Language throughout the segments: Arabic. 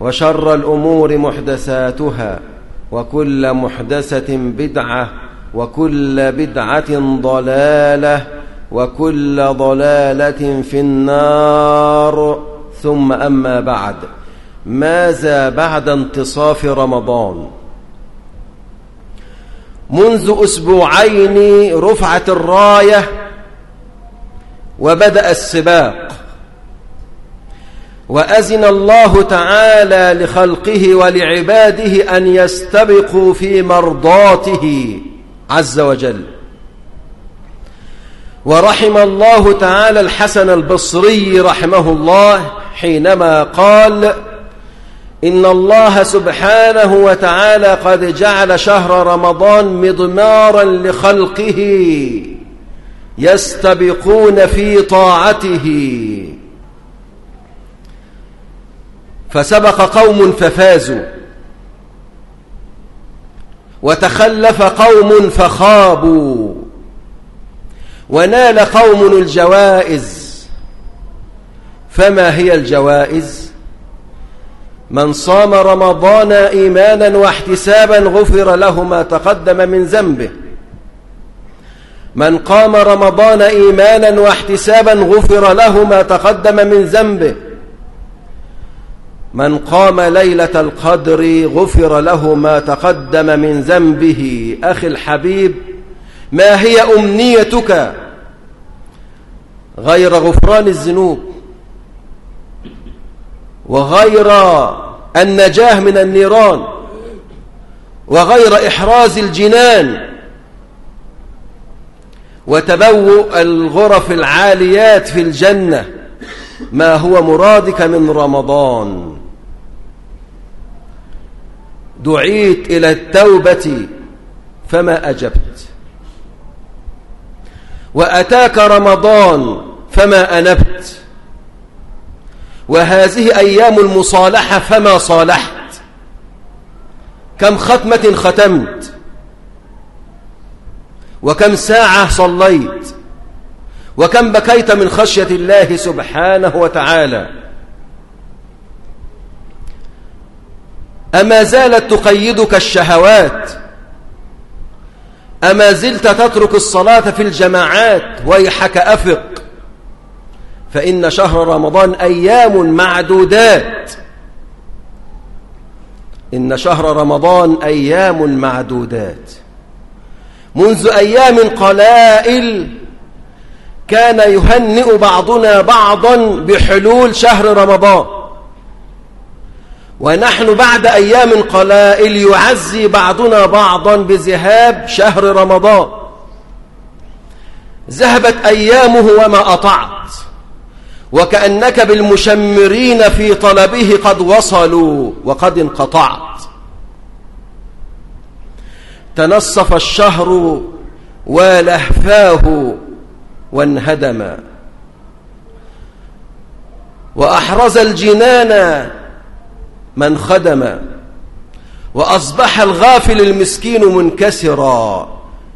وشر الأمور محدثاتها وكل محدثة بدعة وكل بدعة ضلالة وكل ضلالة في النار. ثم أما بعد ماذا بعد انتصاف رمضان؟ منذ أسبوعين رفعت الراية وبدأ السباق. وأذن الله تعالى لخلقه ولعباده أن يستبقوا في مرضاته عز وجل. ورحم الله تعالى الحسن البصري رحمه الله حينما قال إن الله سبحانه وتعالى قد جعل شهر رمضان مضمارا لخلقه يستبقون في طاعته. فسبق قوم ففازوا. وتخلف قوم فخابوا. ونال قوم الجوائز. فما هي الجوائز؟ من صام رمضان إيمانا واحتسابا غفر له ما تقدم من ذنبه. من قام رمضان إيمانا واحتسابا غفر له ما تقدم من ذنبه. من قام ليلة القدر غفر له ما تقدم من ذنبه. أخي الحبيب ما هي أمنيتك غير غفران الذنوب؟ وغير النجاة من النيران؟ وغير إحراز الجنان؟ وتبوء الغرف العاليات في الجنة. ما هو مرادك من رمضان؟ دعيت إلى التوبة فما أجبت. وأتاك رمضان فما أنبت. وهذه أيام المصالحة فما صالحت. كم ختمة ختمت. وكم ساعة صليت. وكم بكيت من خشية الله سبحانه وتعالى. أما زالت تقيدك الشهوات؟ أما زلت تترك الصلاة في الجماعات؟ ويحك أفق. فإن شهر رمضان أيام معدودات. إن شهر رمضان أيام معدودات. منذ أيام قلائل كان يهنئ بعضنا بعضا بحلول شهر رمضان. ونحن بعد أيام قلائل يعزي بعضنا بعضا بذهاب شهر رمضان. ذهبت أيامه وما أطعت. وكأنك بالمشمرين في طلبه قد وصلوا وقد انقطعت. تنصف الشهر ولهفاه وانهدم. وأحرز الجنان من خدم وأصبح الغافل المسكين منكسرا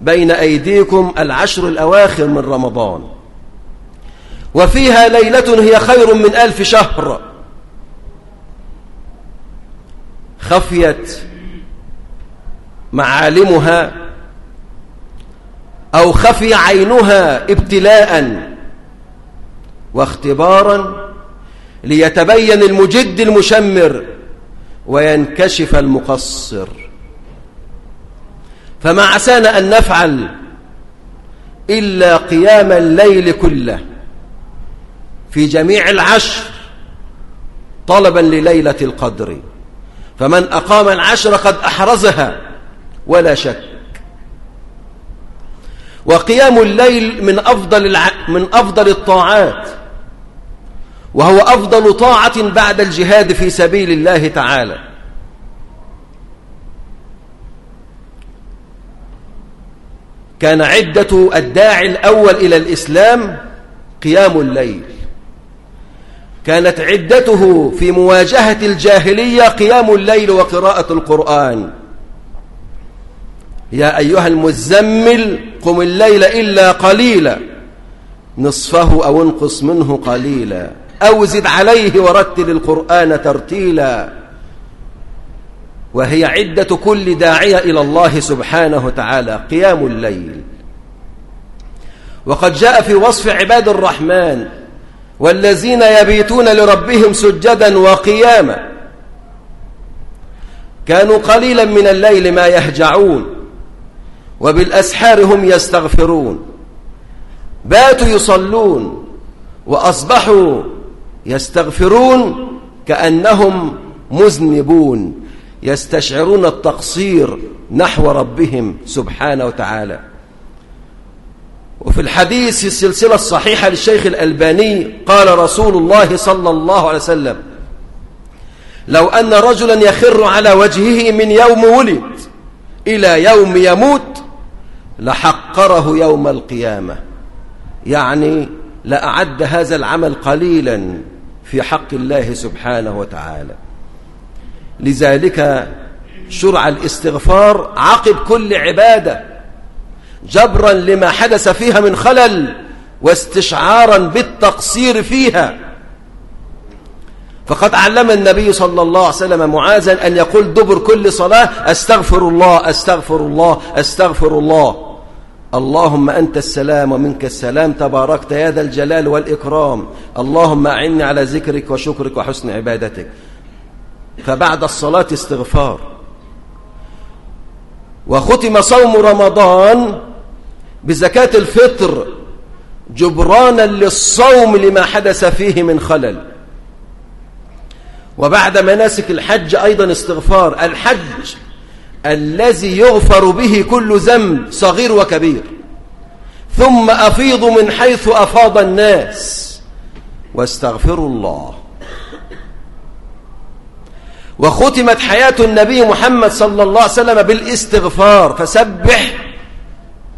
بين أيديكم العشر الأواخر من رمضان. وفيها ليلة هي خير من ألف شهر. خفيت معالمها أو خفي عينها ابتلاء واختبارا ليتبين المجد المشمر وينكشف المقصر. فما عسانا أن نفعل إلا قيام الليل كله في جميع العشر طلبا لليلة القدر. فمن أقام العشر قد أحرزها ولا شك. وقيام الليل من أفضل, الع... من أفضل الطاعات. وهو أفضل طاعة بعد الجهاد في سبيل الله تعالى. كان عدة الداعي الأول إلى الإسلام قيام الليل. كانت عدته في مواجهة الجاهلية قيام الليل وقراءة القرآن. يا أيها المزمل قم الليل إلا قليلا. نصفه أو انقص منه قليلا. أو زد عليه ورتل القرآن ترتيلا. وهي عدة كل داعية إلى الله سبحانه وتعالى. قيام الليل. وقد جاء في وصف عباد الرحمن والذين يبيتون لربهم سجدا وقياما. كانوا قليلا من الليل ما يهجعون وبالأسحار هم يستغفرون. باتوا يصلون وأصبحوا يستغفرون كأنهم مذنبون يستشعرون التقصير نحو ربهم سبحانه وتعالى. وفي الحديث السلسلة الصحيحة للشيخ الألباني قال رسول الله صلى الله عليه وسلم لو أن رجلا يخر على وجهه من يوم ولد إلى يوم يموت لحقره يوم القيامة. يعني لأعد هذا العمل قليلا. في حق الله سبحانه وتعالى. لذلك شرع الاستغفار عقب كل عبادة جبرا لما حدث فيها من خلل واستشعارا بالتقصير فيها. فقد علم النبي صلى الله عليه وسلم معاذا أن يقول دبر كل صلاة أستغفر الله أستغفر الله أستغفر الله. اللهم أنت السلام ومنك السلام تباركت يا ذا الجلال والإكرام. اللهم أعني على ذكرك وشكرك وحسن عبادتك. فبعد الصلاة استغفار. وختم صوم رمضان بزكاة الفطر جبرانا للصوم لما حدث فيه من خلل. وبعد مناسك الحج أيضا استغفار. الحج الذي يغفر به كل ذنب صغير وكبير. ثم أفيض من حيث أفاض الناس. واستغفروا الله. وختمت حياة النبي محمد صلى الله عليه وسلم بالاستغفار. فسبح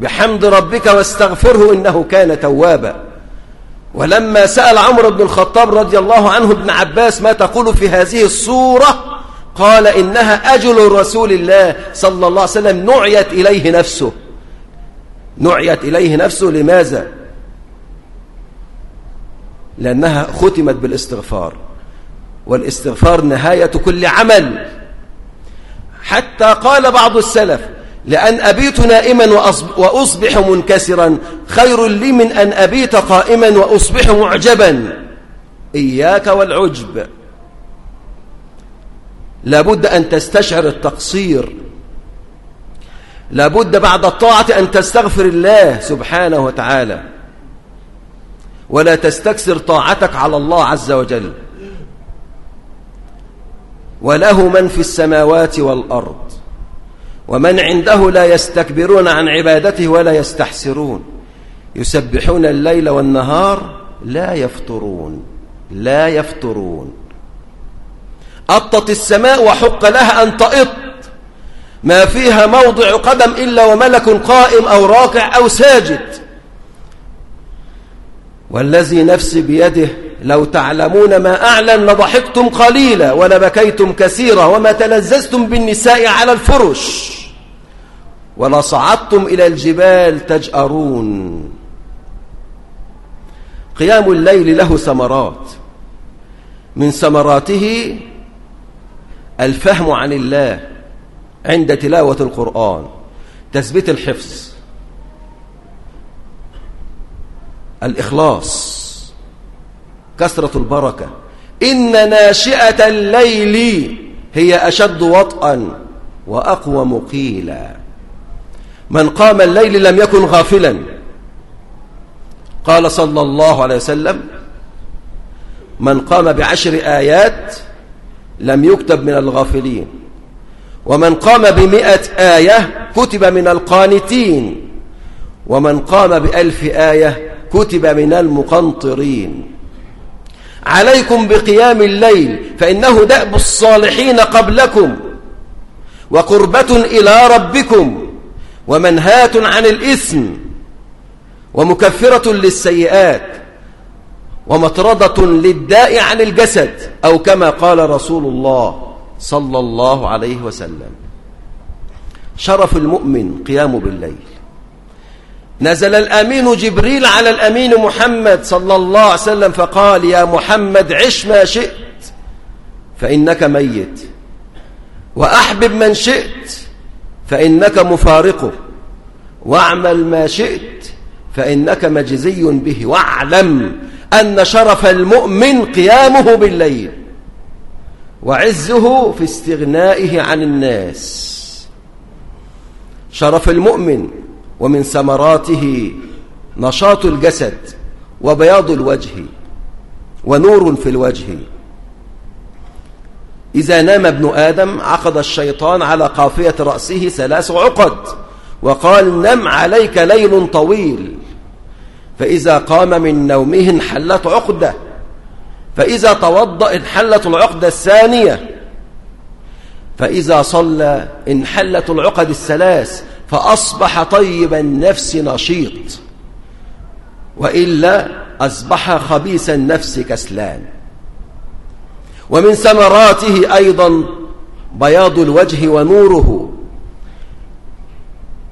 بحمد ربك واستغفره إنه كان توابا. ولما سأل عمر بن الخطاب رضي الله عنه ابن عباس ما تقول في هذه الصورة قال إنها أجل رسول الله صلى الله عليه وسلم نعيت إليه نفسه. نعيت إليه نفسه لماذا؟ لأنها ختمت بالاستغفار. والاستغفار نهاية كل عمل. حتى قال بعض السلف لأن أبيت نائما وأصبح منكسرا خير لي من أن أبيت قائما وأصبح معجبا. إياك والعجب. لابد أن تستشعر التقصير. لابد بعد الطاعة أن تستغفر الله سبحانه وتعالى. ولا تستكسر طاعتك على الله عز وجل. وله من في السماوات والأرض. ومن عنده لا يستكبرون عن عبادته ولا يستحسرون. يسبحون الليل والنهار لا يفطرون. لا يفطرون. أطت السماء وحق لها أن تأط ما فيها موضع قدم إلا وملك قائم أو راكع أو ساجد. والذي نفسي بيده لو تعلمون ما أعلن لضحكتم قليلا ولبكيتم كثيرا وما تلززتم بالنساء على الفرش. ولصعدتم إلى الجبال تجأرون. قيام الليل له ثمرات. من ثمراته الفهم عن الله عند تلاوة القرآن تثبيت الحفظ الإخلاص كثرة البركة. إن ناشئة الليل هي أشد وطئا وأقوى مقيلا. من قام الليل لم يكن غافلا. قال صلى الله عليه وسلم من قام بعشر آيات لم يكتب من الغافلين. ومن قام بمئة آية كتب من القانتين. ومن قام بألف آية كتب من المقنطرين. عليكم بقيام الليل فإنه دأب الصالحين قبلكم. وقربة إلى ربكم. ومنهاة عن الإثم. ومكفرة للسيئات. ومطردة للداء عن الجسد أو كما قال رسول الله صلى الله عليه وسلم. شرف المؤمن قيام بالليل. نزل الأمين جبريل على الأمين محمد صلى الله عليه وسلم فقال يا محمد عش ما شئت فإنك ميت. وأحبب من شئت فإنك مفارقه. واعمل ما شئت فإنك مجزي به. واعلم أن شرف المؤمن قيامه بالليل وعزه في استغنائه عن الناس. شرف المؤمن ومن ثمراته نشاط الجسد وبياض الوجه ونور في الوجه. إذا نام ابن آدم عقد الشيطان على قافية رأسه ثلاث عقد وقال نم عليك ليل طويل. فإذا قام من نومه انحلت عقدة. فإذا توضأ انحلت العقدة الثانية. فإذا صلى انحلت العقد الثلاث. فأصبح طيب النفس نشيط. وإلا أصبح خبيث النفس كسلان. ومن ثمراته أيضا بياض الوجه ونوره.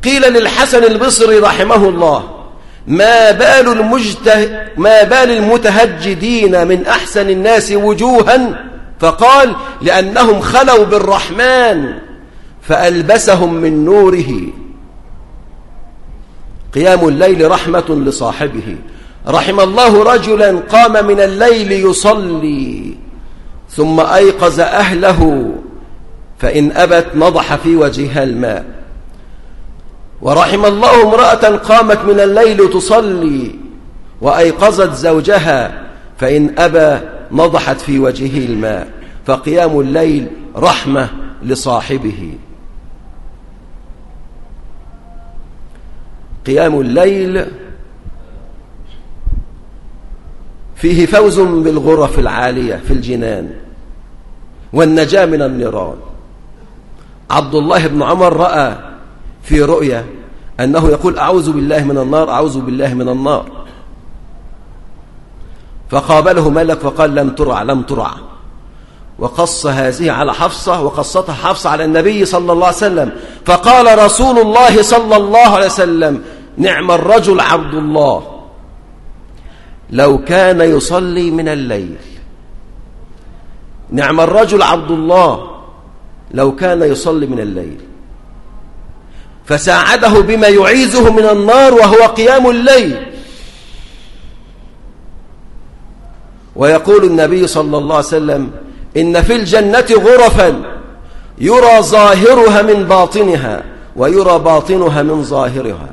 قيل للحسن البصري رحمه الله ما بال المجته ما بال المتهجدين من أحسن الناس وجوها؟ فقال لأنهم خلوا بالرحمن فألبسهم من نوره. قيام الليل رحمة لصاحبه. رحم الله رجلا قام من الليل يصلي ثم أيقظ أهله فإن أبت نضح في وجهها الماء. ورحم الله امرأة قامت من الليل تصلي وأيقظت زوجها فإن أبى نضحت في وجهه الماء فقيام الليل رحمة لصاحبه. قيام الليل فيه فوز بالغرف العالية في الجنان والنجاة من النيران. عبد الله بن عمر رأى في رؤيا أنه يقول أعوذ بالله من النار أعوذ بالله من النار. فقابله ملك فقال لم ترع لم ترع. وقص هذه على حفصة وقصتها حفصة على النبي صلى الله عليه وسلم. فقال رسول الله صلى الله عليه وسلم نعم الرجل عبد الله. لو كان يصلي من الليل. نعم الرجل عبد الله. لو كان يصلي من الليل. فساعده بما يعيذه من النار وهو قيام الليل. ويقول النبي صلى الله عليه وسلم إن في الجنة غرفا يرى ظاهرها من باطنها ويرى باطنها من ظاهرها.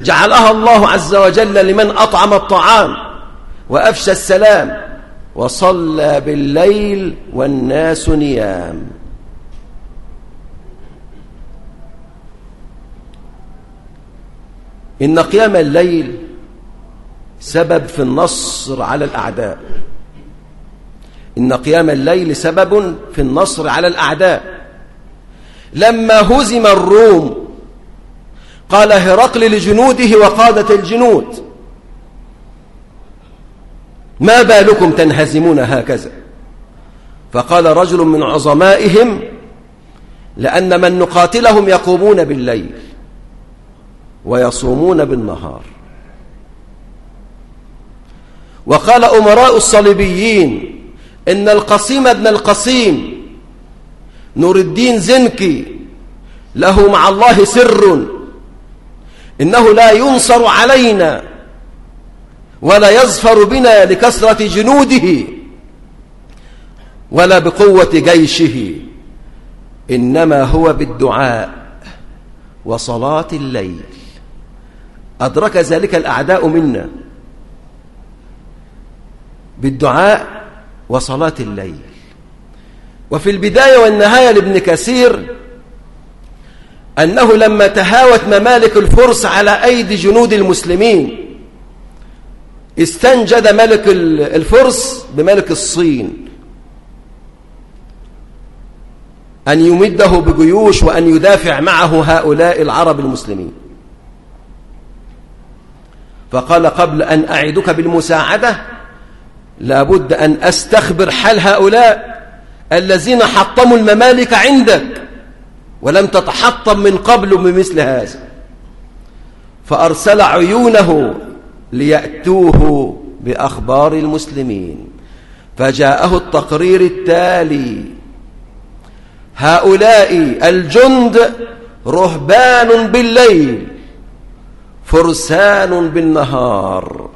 جعلها الله عز وجل لمن أطعم الطعام وأفشى السلام وصلى بالليل والناس نيام. إن قيام الليل سبب في النصر على الأعداء. إن قيام الليل سبب في النصر على الأعداء. لما هزم الروم قال هرقل لجنوده وقادة الجنود ما بالكم تنهزمون هكذا؟ فقال رجل من عظمائهم لأن من نقاتلهم يقومون بالليل. ويصومون بالنهار. وقال أمراء الصليبيين إن القصيم ابن القصيم نور الدين زنكي له مع الله سر إنه لا ينصر علينا ولا يظفر بنا لكثرة جنوده ولا بقوة جيشه إنما هو بالدعاء وصلاة الليل. أدرك ذلك الأعداء منا بالدعاء وصلاة الليل. وفي البداية والنهاية لابن كثير أنه لما تهاوت ممالك الفرس على أيدي جنود المسلمين استنجد ملك الفرس بملك الصين. أن يمده بجيوش وأن يدافع معه هؤلاء العرب المسلمين. فقال قبل أن أعدك بالمساعدة لابد أن أستخبر حال هؤلاء الذين حطموا الممالك عندك ولم تتحطم من قبل بمثل هذا. فأرسل عيونه ليأتوه بأخبار المسلمين. فجاءه التقرير التالي. هؤلاء الجند رهبان بالليل. فرسان بالنهار.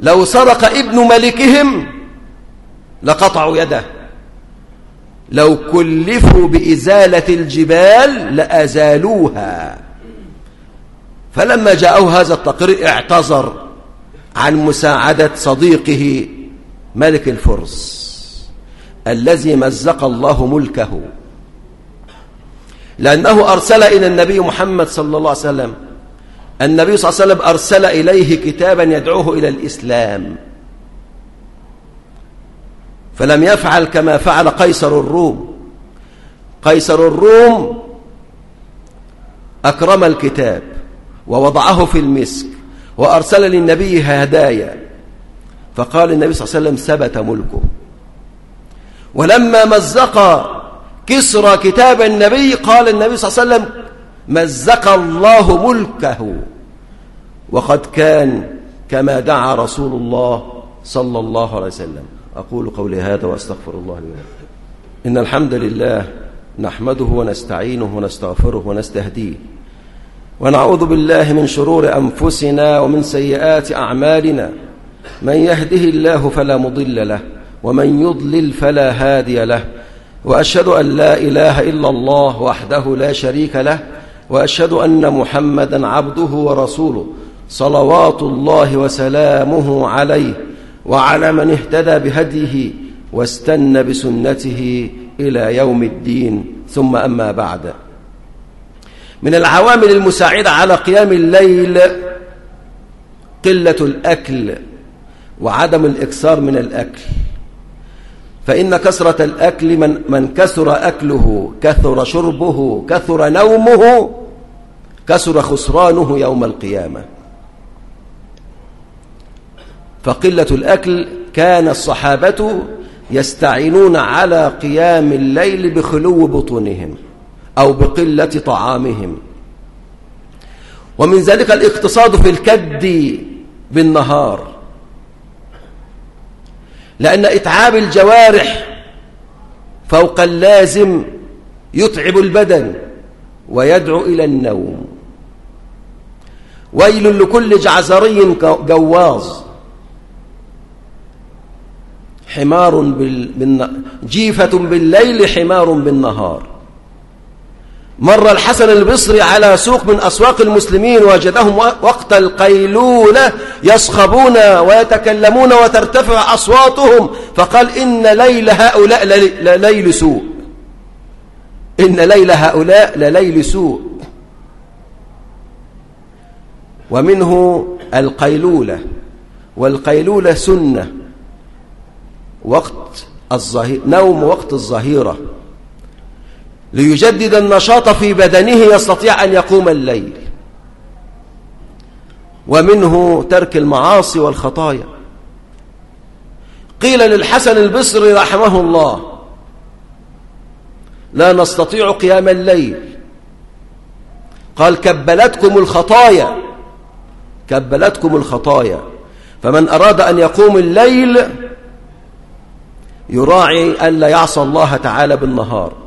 لو سرق ابن ملكهم لقطعوا يده. لو كلفوا بإزالة الجبال لأزالوها. فلما جاءه هذا التقرير اعتذر عن مساعدة صديقه ملك الفرس الذي مزق الله ملكه. لأنه أرسل إلى النبي محمد صلى الله عليه وسلم. النبي صلى الله عليه وسلم أرسل إليه كتابا يدعوه إلى الإسلام. فلم يفعل كما فعل قيصر الروم. قيصر الروم أكرم الكتاب ووضعه في المسك وأرسل للنبي هدايا. فقال النبي صلى الله عليه وسلم ثبت ملكه. ولما مزق كسرى كتاب النبي قال النبي صلى الله عليه وسلم مزق الله ملكه. وقد كان كما دعا رسول الله صلى الله عليه وسلم. أقول قولي هذا وأستغفر الله لي إن الحمد لله نحمده ونستعينه ونستغفره ونستهديه. ونعوذ بالله من شرور أنفسنا ومن سيئات أعمالنا. من يهده الله فلا مضل له ومن يضلل فلا هادي له. وأشهد أن لا إله إلا الله وحده لا شريك له وأشهد أن محمدا عبده ورسوله صلوات الله وسلامه عليه وعلى من اهتدى بهديه واستنى بسنته إلى يوم الدين. ثم أما بعد. من العوامل المساعدة على قيام الليل قلة الأكل وعدم الإكثار من الأكل. فإن كثرة الأكل من, من كثر أكله كثر شربه كثر نومه كثر خسرانه يوم القيامة. فقلة الأكل كان الصحابة يستعينون على قيام الليل بخلو بطونهم أو بقلة طعامهم. ومن ذلك الاقتصاد في الكد بالنهار. لأن إتعاب الجوارح فوق اللازم يتعب البدن ويدعو إلى النوم. ويل لكل جعزري جواز. حمار بال... جيفة بالليل حمار بالنهار. مر الحسن البصري على سوق من أسواق المسلمين وجدهم وقت القيلولة يصخبون ويتكلمون وترتفع أصواتهم فقال إن ليل هؤلاء لليل سوء. إن ليل هؤلاء لليل سوء. ومنه القيلولة والقيلولة سنة وقت الظهير نوم وقت الظهيرة. ليجدد النشاط في بدنه يستطيع أن يقوم الليل. ومنه ترك المعاصي والخطايا. قيل للحسن البصري رحمه الله لا نستطيع قيام الليل. قال كبلتكم الخطايا. كبلتكم الخطايا. فمن أراد أن يقوم الليل يراعي ألا يعصى الله تعالى بالنهار.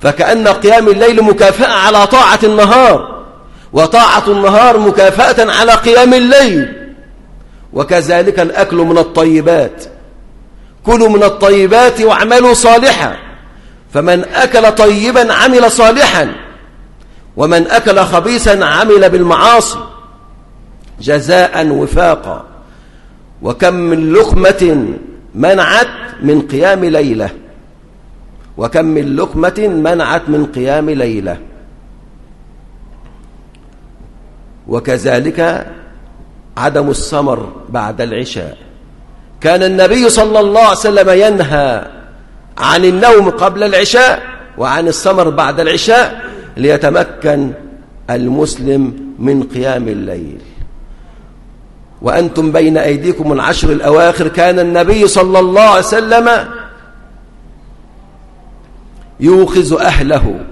فكأن قيام الليل مكافأة على طاعة النهار وطاعة النهار مكافأة على قيام الليل. وكذلك الأكل من الطيبات. كلوا من الطيبات واعملوا صالحا. فمن أكل طيبا عمل صالحا. ومن أكل خبيثا عمل بالمعاصي. جزاء وفاقا. وكم من لقمة منعت من قيام ليلة. وكم من لقمة منعت من قيام ليلة. وكذلك عدم السمر بعد العشاء. كان النبي صلى الله عليه وسلم ينهى عن النوم قبل العشاء وعن السمر بعد العشاء ليتمكن المسلم من قيام الليل. وأنتم بين أيديكم العشر الأواخر كان النبي صلى الله عليه وسلم يوخز أهله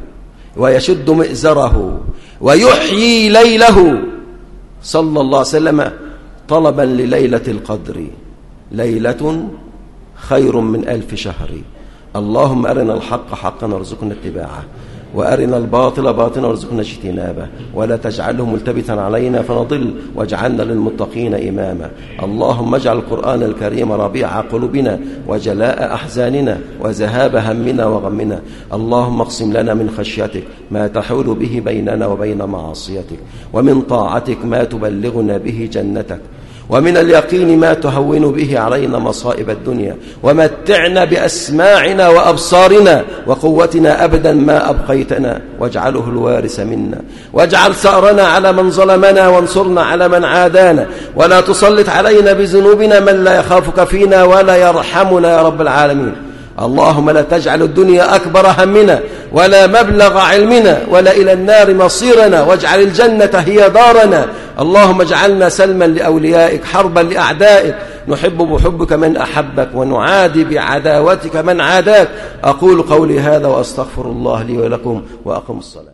ويشد مئزره ويحيي ليله. صلى الله عليه وسلم طلبا لليلة القدر. ليلة خير من ألف شهر. اللهم أرنا الحق حقا وارزقنا اتباعه. وأرنا الباطل باطلا وارزقنا اجتنابه. ولا تجعله ملتبسا علينا فنضل واجعلنا للمتقين إماما. اللهم اجعل القرآن الكريم ربيع قلوبنا وجلاء أحزاننا وذهاب همنا وغمنا. اللهم اقسم لنا من خشيتك ما تحول به بيننا وبين معصيتك. ومن طاعتك ما تبلغنا به جنتك. ومن اليقين ما تهون به علينا مصائب الدنيا ومتعنا بأسماعنا وأبصارنا وقوتنا أبدا ما أبقيتنا واجعله الوارث منا واجعل ثأرنا على من ظلمنا وانصرنا على من عادانا ولا تسلط علينا بذنوبنا من لا يخافك فينا ولا يرحمنا يا رب العالمين اللهم لا تجعل الدنيا أكبر همنا ولا مبلغ علمنا ولا إلى النار مصيرنا واجعل الجنة هي دارنا. اللهم اجعلنا سلما لأوليائك حربا لأعدائك. نحب بحبك من أحبك ونعادي بعداوتك من عاداك. أقول قولي هذا وأستغفر الله لي ولكم وأقم الصلاة.